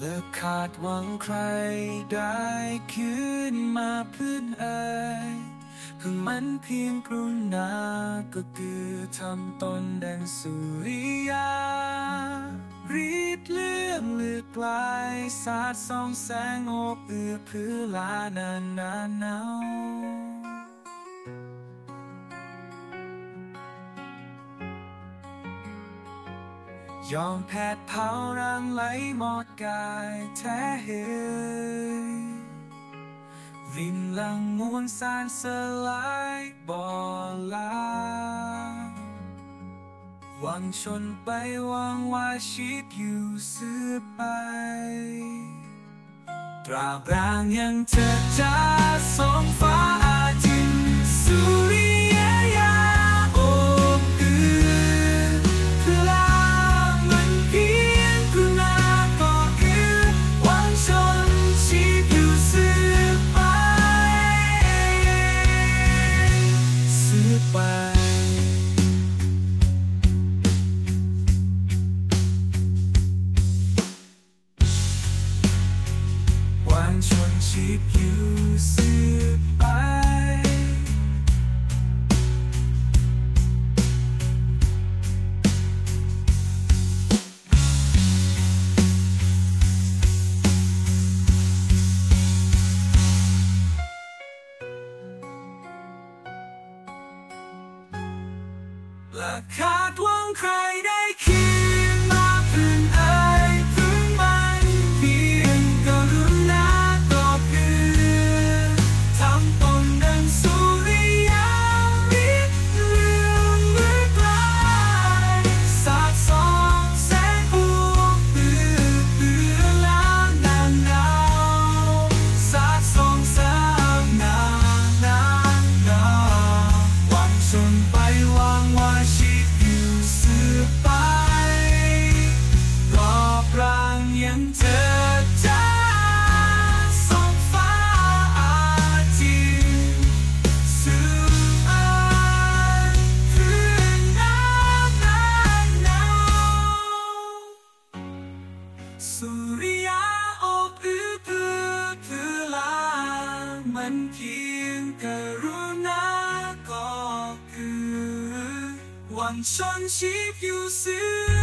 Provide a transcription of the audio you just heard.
เลิกขาดหวังใครได้คืนมาพื้นเอ่ยคือมันเพียงกรุณาก็คือทำตนแดงสุริยา รีดเลื่องเลือกลายสาดส่องแสงโอบเอือเพื้ลานานนานหนา ยอมแผดเผารังไหลหมดกายแท้เหยริมลังมวลสารสลายบ่อลาหวังชนไปหวังว่าชีพอยู่สืบไป ตราบรางยังเธอจะส่องฟ้าอาทิตย์สุ ชนชีพอยู่สืบไป และขาดหวังใครได้ สุริยาโอบอือพือพือลา มันเพียงกรุณาก็คือ วันชนชีพอยู่ซื่อ